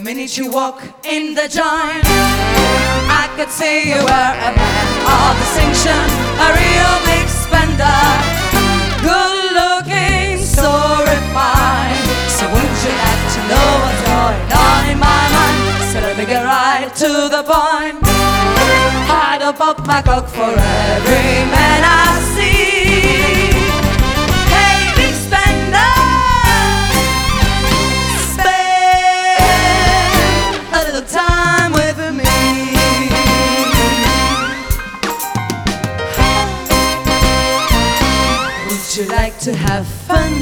minute you walk in the joint, I could see you were a man of distinction, a real big spender, good looking, so refined. So would you like to know what's going on in my mind? Let me get right to the point. I don't pop my cock for every man I see. You like to have fun,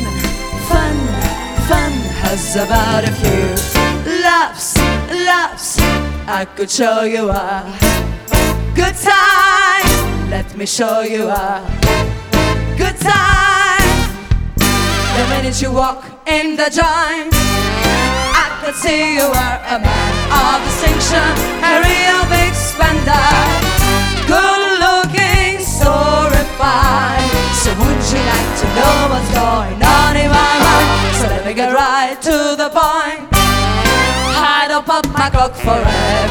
fun, fun? How's about a few laughs, laughs? I could show you a good time. Let me show you a good time. The minute you walk in the joint, I could see you were a man of distinction, a real going on in my mind? So let me get right to the point. I don't pop my cock for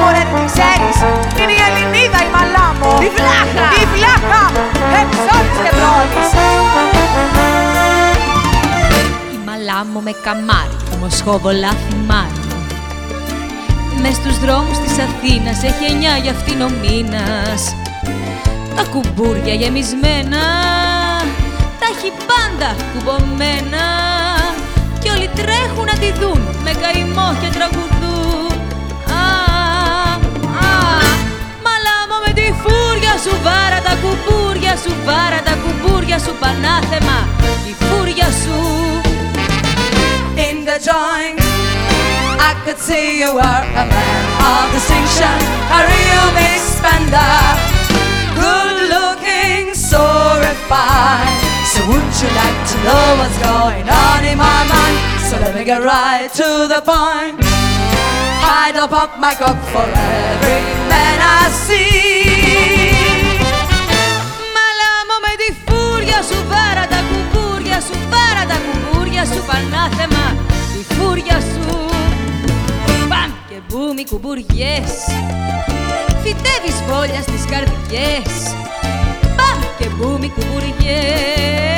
μωρέ, δεν την ξέρεις. Είναι η Ελληνίδα η Μαλάμο. Η Βλάχα. Η Βλάχα. Εψώνης και πρώτης. Η μαλάμο με καμάρι, το μοσχόβολα θυμάρι. Μες στους δρόμους της Αθήνας έχει εννιά για αυτήν ο μήνας. Τα κουμπούρια γεμισμένα, τα έχει πάντα κουμπωμένα. Κι όλοι τρέχουν να τη δουν, με καημό και τραγουδούν. σου, βάρα τα κουμπούρια σου, πανάθεμα, η φούρια σου. in the joint. I could see you were a man of distinction, a real big spender, good looking, so refined. So would you like to know what's going on in my mind? So let me get right to the point. I don't pop my cock for every man I see. Κουμπούρια σου, πανάθεμα, τη φούρια σου. Παμ και μπούμ οι κουμπουριές, φυτεύεις φόλια στις καρδιές. Παμ και μπούμ οι κουμπουριές,